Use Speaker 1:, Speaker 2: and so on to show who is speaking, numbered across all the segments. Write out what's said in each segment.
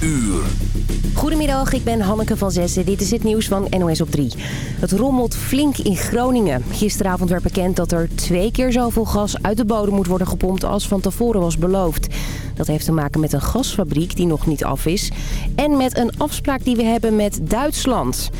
Speaker 1: uur.
Speaker 2: Goedemiddag, ik ben Hanneke van Zessen. Dit is het nieuws van NOS op 3. Het rommelt flink in Groningen. Gisteravond werd bekend dat er twee keer zoveel gas uit de bodem moet worden gepompt als van tevoren was beloofd. Dat heeft te maken met een gasfabriek die nog niet af is. En met een afspraak die we hebben met Duitsland.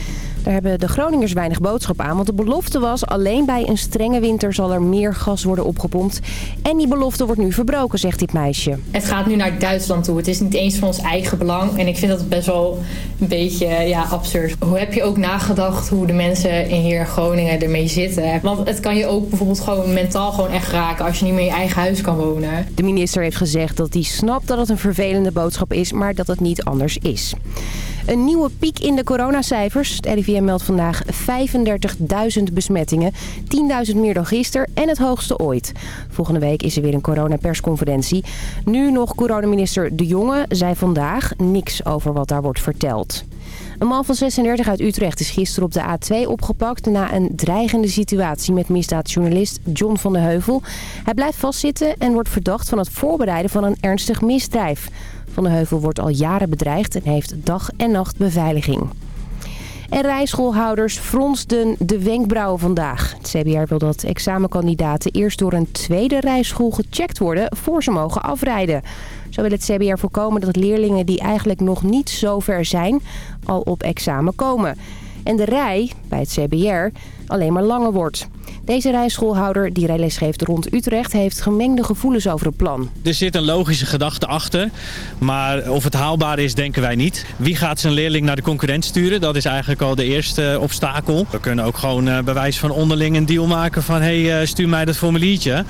Speaker 2: Daar hebben de Groningers weinig boodschap aan. Want de belofte was alleen bij een strenge winter zal er meer gas worden opgepompt. En die belofte wordt nu verbroken, zegt dit meisje.
Speaker 3: Het gaat nu naar Duitsland toe. Het is niet eens van ons eigen belang. En ik vind dat best wel een beetje ja, absurd. Hoe heb je ook nagedacht hoe de mensen in hier in Groningen ermee zitten? Want het kan je ook bijvoorbeeld gewoon mentaal gewoon echt raken als je niet meer in je eigen huis kan wonen.
Speaker 2: De minister heeft gezegd dat hij snapt dat het een vervelende boodschap is, maar dat het niet anders is. Een nieuwe piek in de coronacijfers. Het RIVM meldt vandaag 35.000 besmettingen. 10.000 meer dan gisteren en het hoogste ooit. Volgende week is er weer een coronapersconferentie. Nu nog coronaminister De Jonge zei vandaag niks over wat daar wordt verteld. Een man van 36 uit Utrecht is gisteren op de A2 opgepakt... na een dreigende situatie met misdaadjournalist John van de Heuvel. Hij blijft vastzitten en wordt verdacht van het voorbereiden van een ernstig misdrijf. Van de Heuvel wordt al jaren bedreigd en heeft dag en nacht beveiliging. En rijschoolhouders fronsten de wenkbrauwen vandaag. Het CBR wil dat examenkandidaten eerst door een tweede rijschool gecheckt worden... voor ze mogen afrijden. Zo wil het CBR voorkomen dat leerlingen die eigenlijk nog niet zo ver zijn... al op examen komen. En de rij bij het CBR alleen maar langer wordt. Deze rijschoolhouder die rijles geeft rond Utrecht heeft gemengde gevoelens over het plan.
Speaker 4: Er zit een logische gedachte achter, maar of het haalbaar is denken wij niet. Wie gaat zijn leerling naar de concurrent sturen? Dat is eigenlijk al de eerste obstakel. We kunnen ook gewoon uh, bij wijze van onderling een deal maken van... hey, uh, stuur mij dat formuliertje.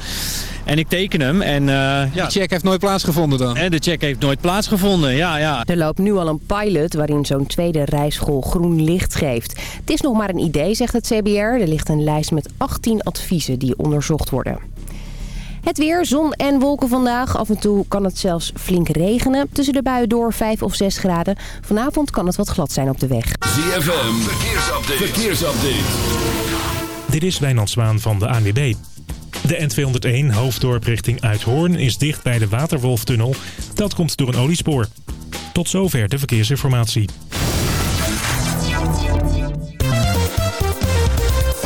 Speaker 4: En ik teken hem. En, uh,
Speaker 5: ja. De check heeft nooit plaatsgevonden dan?
Speaker 4: En de check heeft nooit plaatsgevonden, ja, ja.
Speaker 2: Er loopt nu al een pilot waarin zo'n tweede rijschool groen licht geeft. Het is nog maar een idee, zegt het CBR. Er ligt een lijst met 18 adviezen die onderzocht worden. Het weer, zon en wolken vandaag. Af en toe kan het zelfs flink regenen. Tussen de buien door 5 of 6 graden. Vanavond kan het wat glad zijn op de weg.
Speaker 1: ZFM, verkeersupdate. verkeersupdate.
Speaker 6: Dit is Wijnand Zwaan van de ANWB. De N201 hoofddorp richting Uithoorn is dicht bij de Waterwolftunnel. Dat komt door een oliespoor. Tot zover de verkeersinformatie.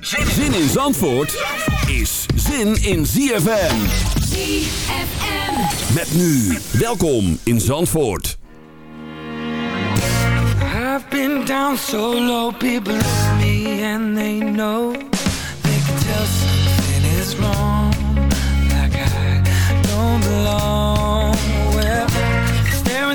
Speaker 1: Zin in Zandvoort is zin in ZFM.
Speaker 7: ZFM.
Speaker 1: Met nu, welkom in Zandvoort.
Speaker 8: I've been down so low, people love me and they know. tell something is wrong Like I don't belong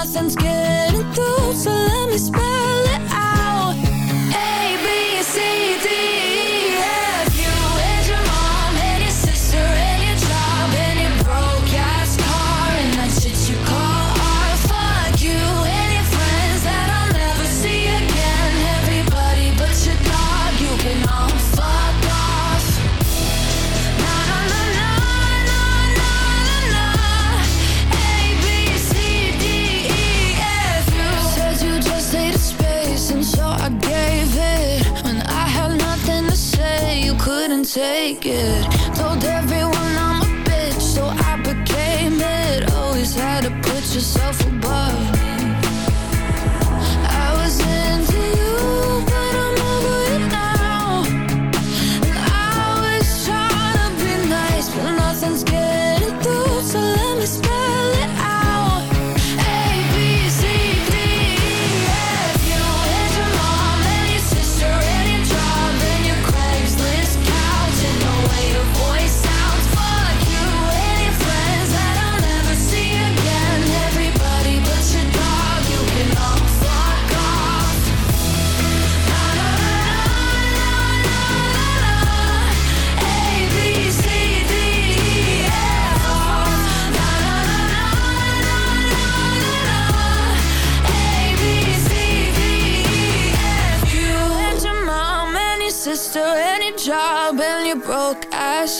Speaker 9: nothing's good good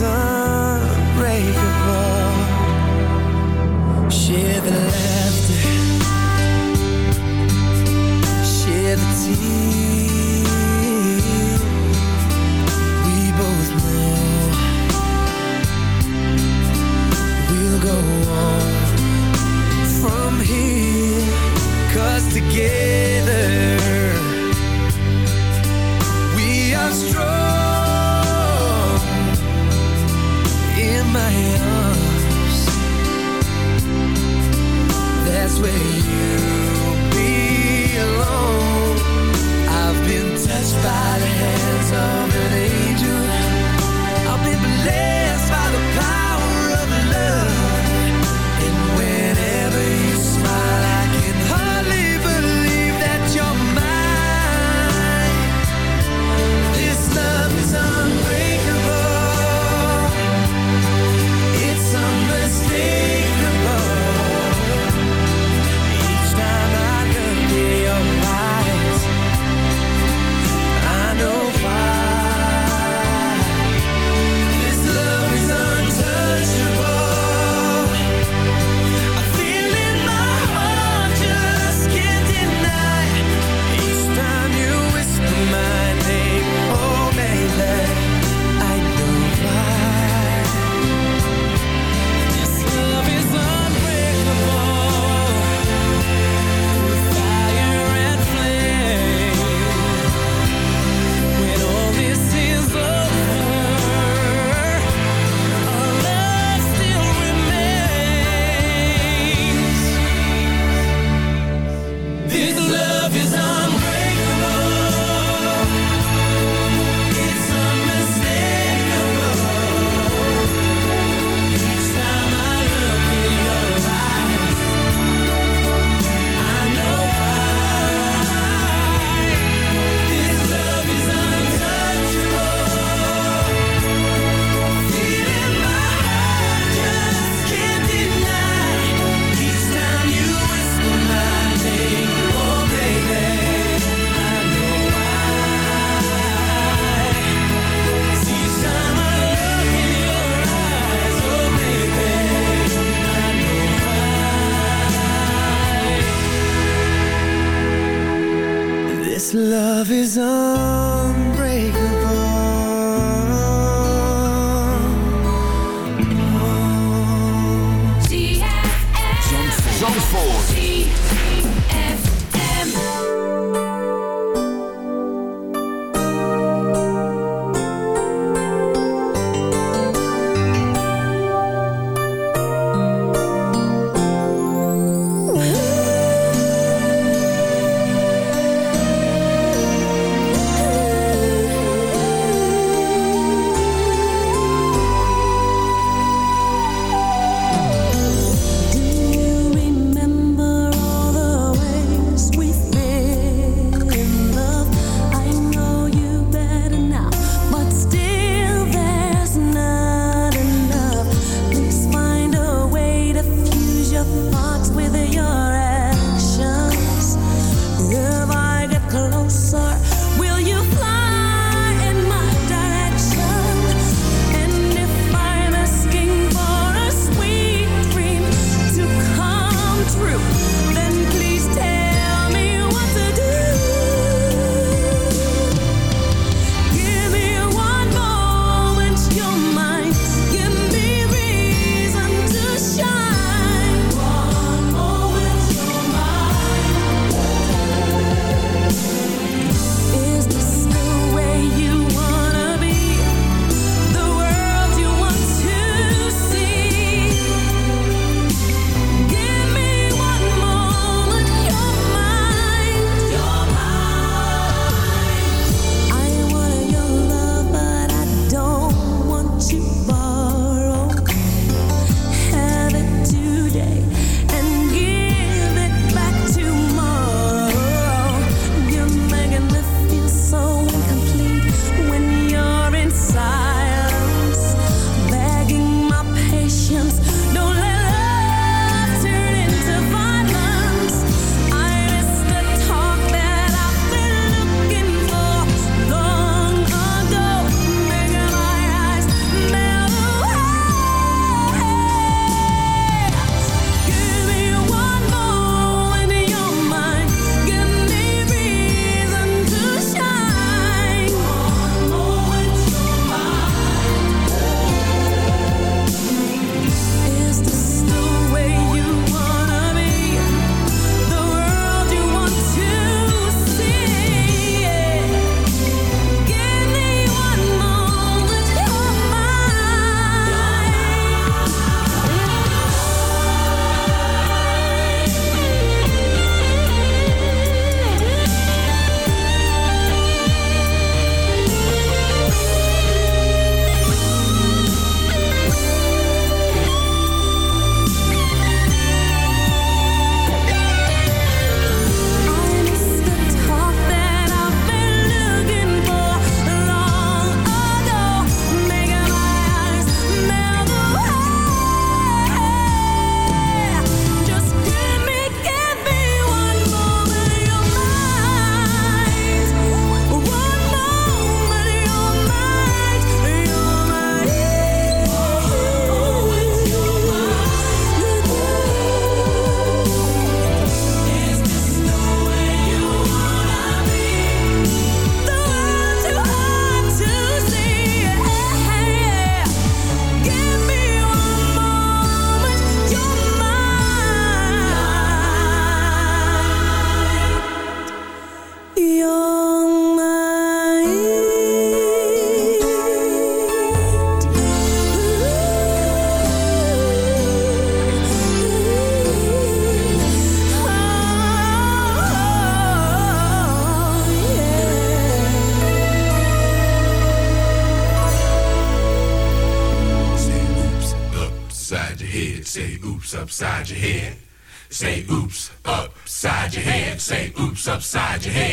Speaker 10: unbreakable. Share the laughter, share the tears. We both know we'll go on from together
Speaker 11: Wait. way
Speaker 12: Ford. got.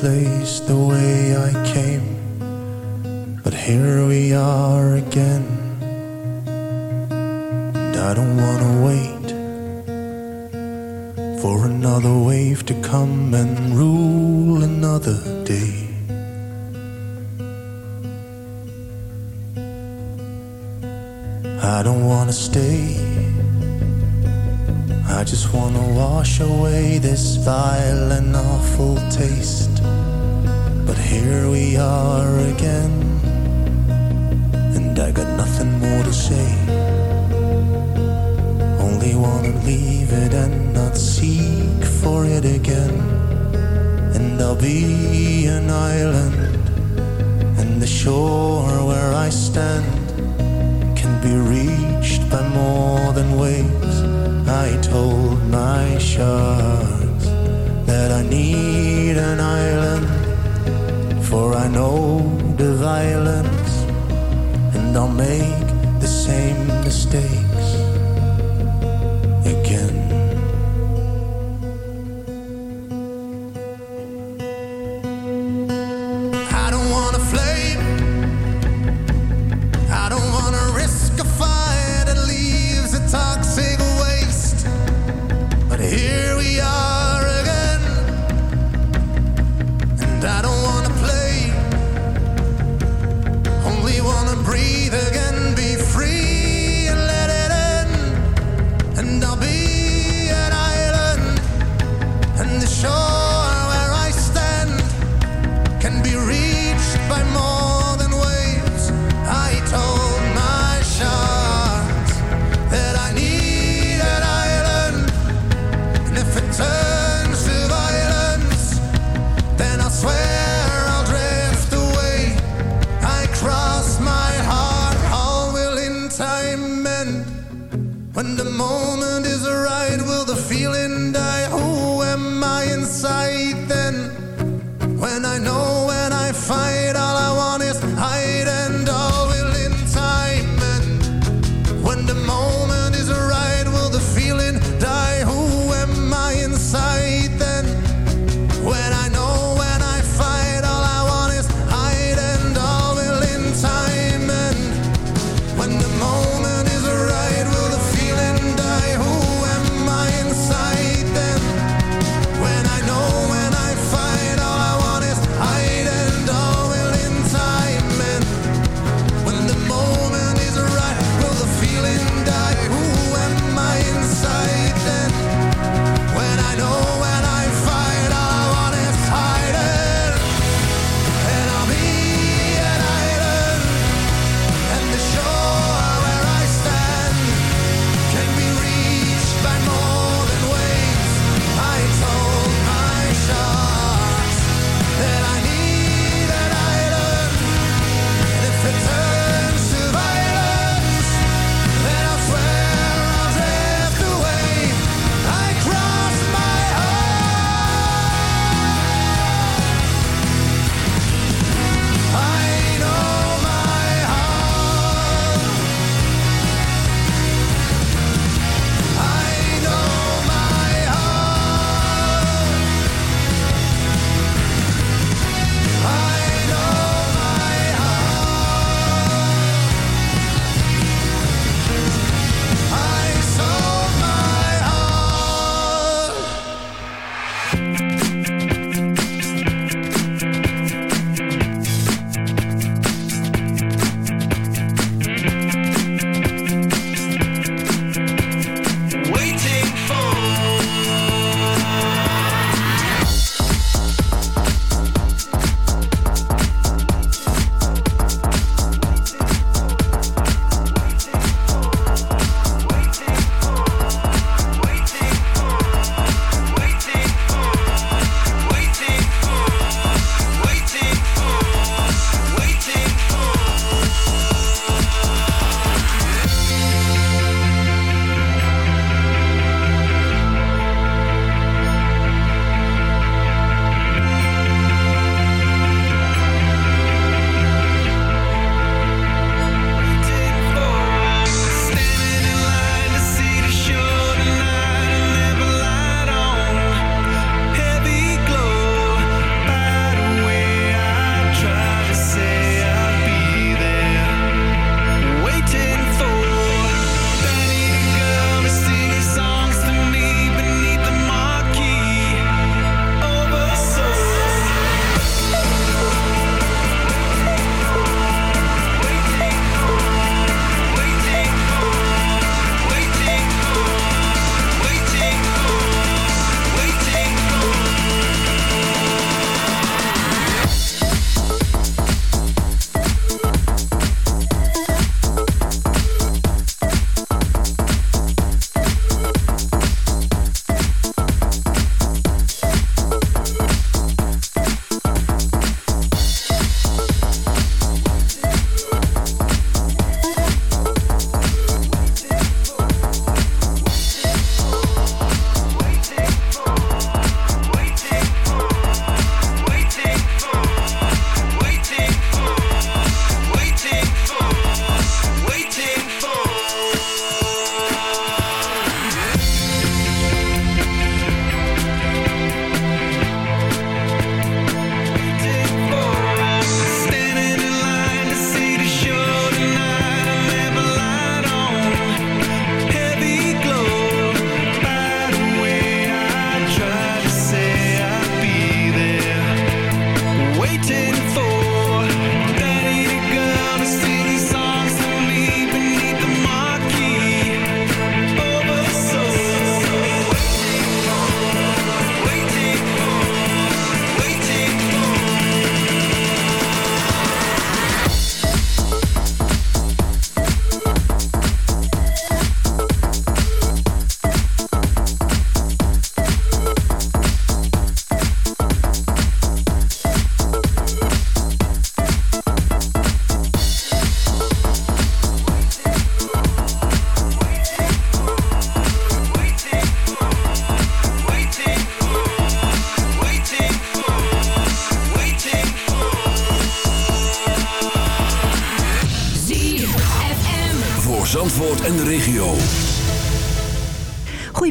Speaker 12: place the way I came, but here we are again. And I don't wanna wait for another wave to come and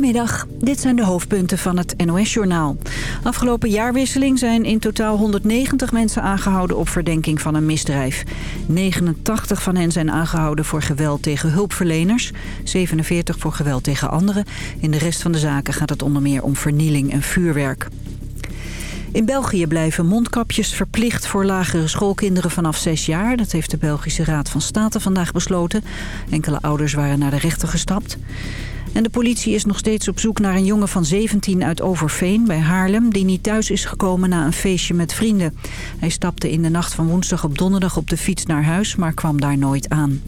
Speaker 13: Goedemiddag, dit zijn de hoofdpunten van het NOS-journaal. Afgelopen jaarwisseling zijn in totaal 190 mensen aangehouden op verdenking van een misdrijf. 89 van hen zijn aangehouden voor geweld tegen hulpverleners, 47 voor geweld tegen anderen. In de rest van de zaken gaat het onder meer om vernieling en vuurwerk. In België blijven mondkapjes verplicht voor lagere schoolkinderen vanaf 6 jaar. Dat heeft de Belgische Raad van State vandaag besloten. Enkele ouders waren naar de rechter gestapt. En de politie is nog steeds op zoek naar een jongen van 17 uit Overveen bij Haarlem... die niet thuis is gekomen na een feestje met vrienden. Hij stapte in de nacht van woensdag op donderdag op de fiets naar huis... maar kwam daar nooit aan.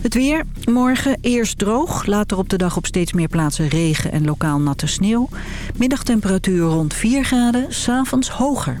Speaker 13: Het weer. Morgen eerst droog. Later op de dag op steeds meer plaatsen regen en lokaal natte sneeuw. Middagtemperatuur rond 4 graden. S'avonds hoger.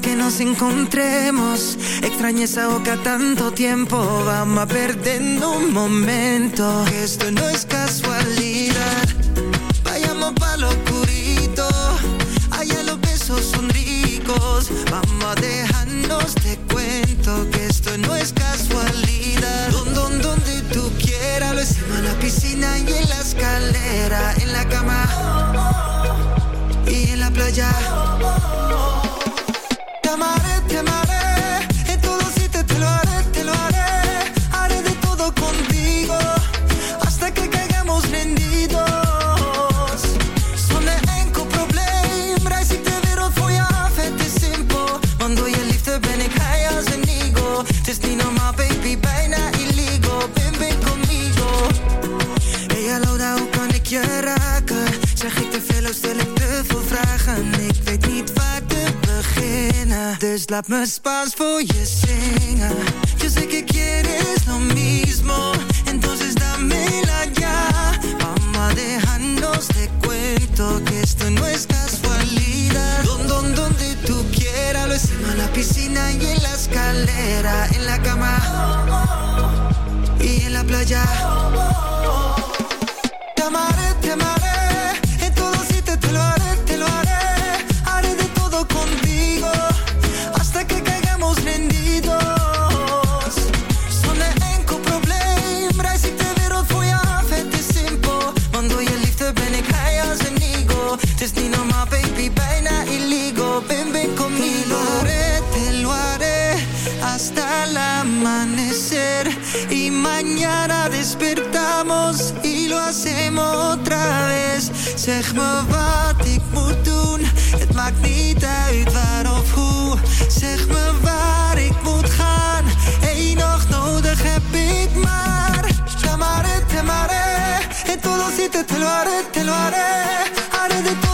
Speaker 14: Que nos encontremos. Extrañé esa boca tanto tiempo. Vamos a perdiendo un momento. Que esto no es casualidad. Vayamos pa' lo oscurito. Allá los besos son ricos. Vamos a dejarnos de cuento. Que esto no es casualidad. Don, don, donde tú quieras. Lo hicimos en la piscina y en la escalera. En la cama. Y en la playa. Laat me Spaans voor je zingen. Yo sé que quieres lo mismo. Entonces dámela ya. Vamos dejarnos de cuento que esto no es casualidad. Don, don, donde tú quieras. Lo hicimos en la piscina y en la escalera. En la cama y en la playa. otra vez. Zeg me wat ik moet doen, het maakt niet uit waar of hoe. Zeg me waar ik moet gaan, één nog nodig heb ik maar. Te amare, te en todo si te te lo haré, te lo haré, haré de.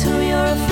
Speaker 15: who you're afraid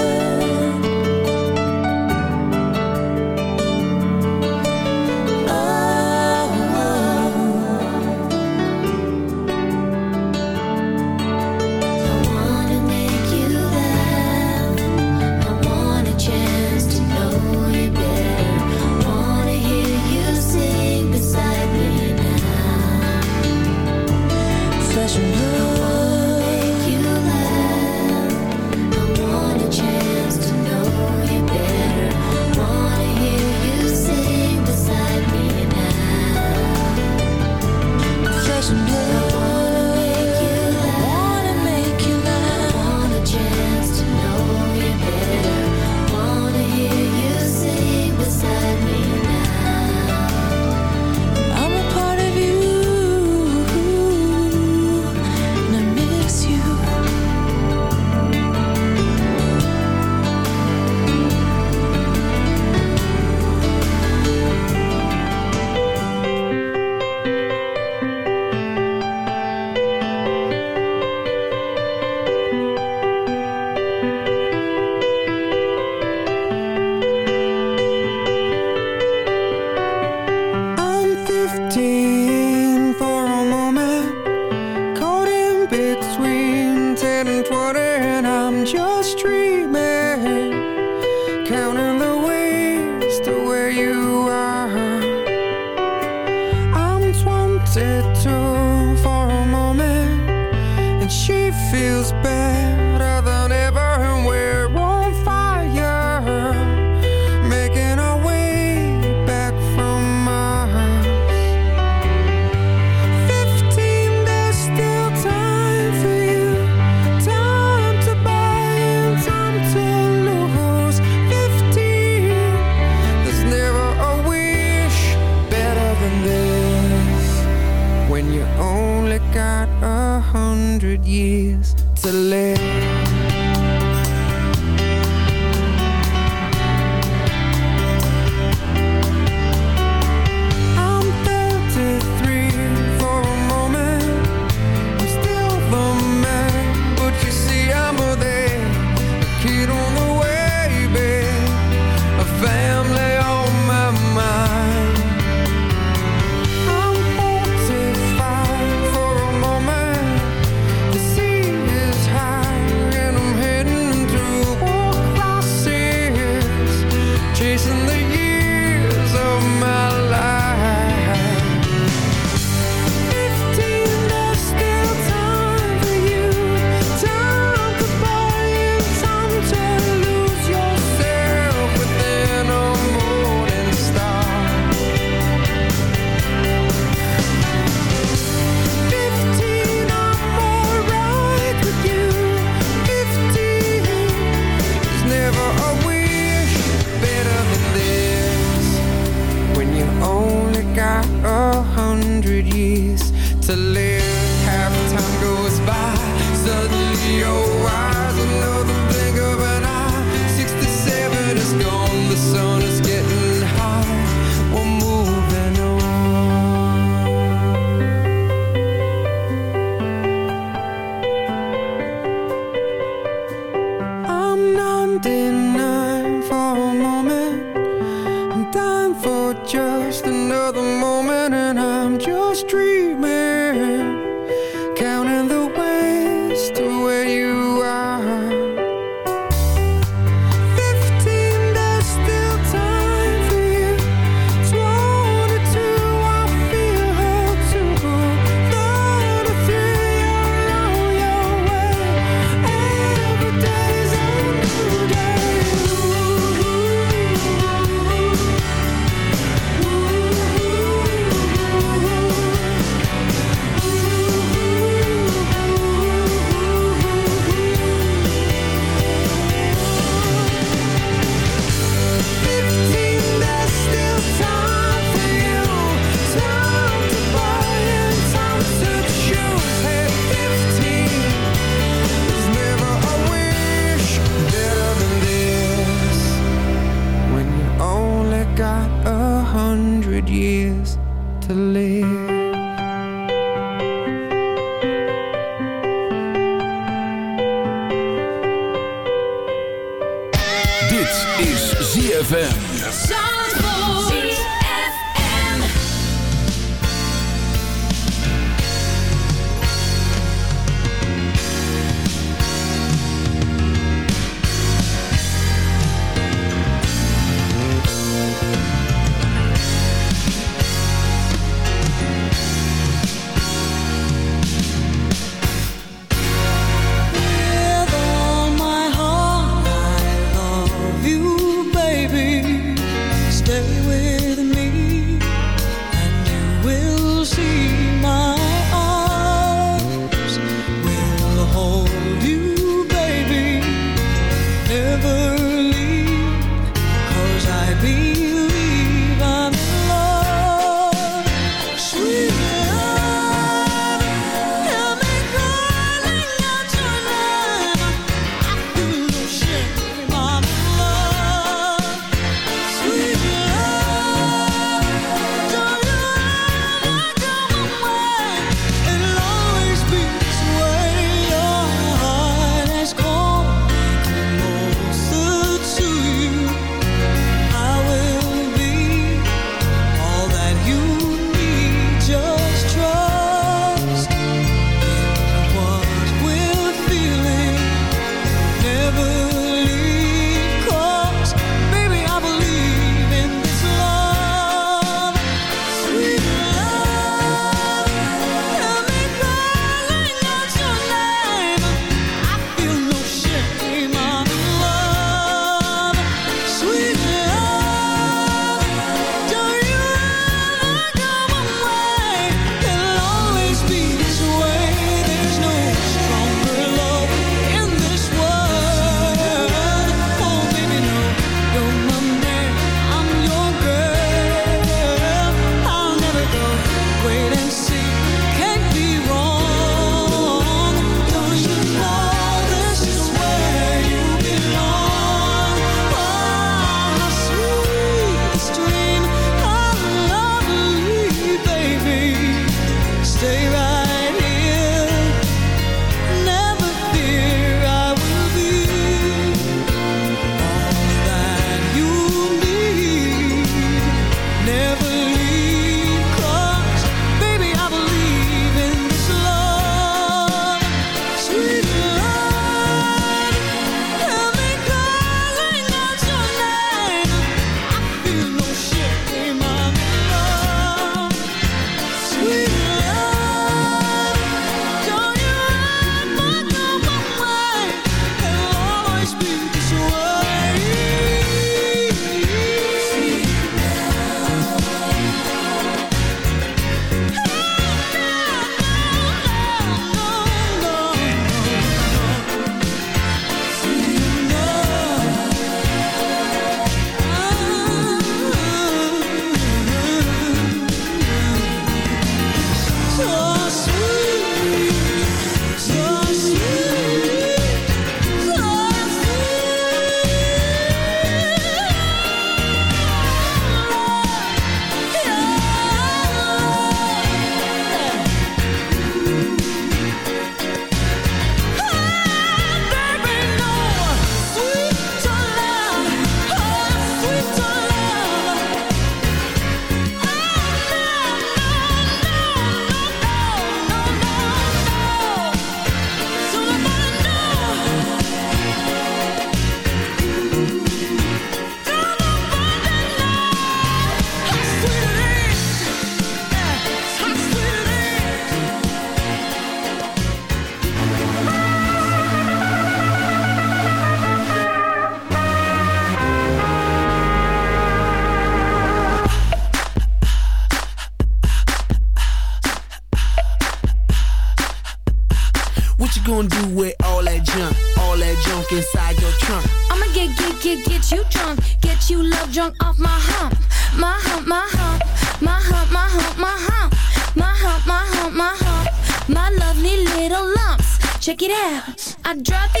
Speaker 16: check it out. I drop it.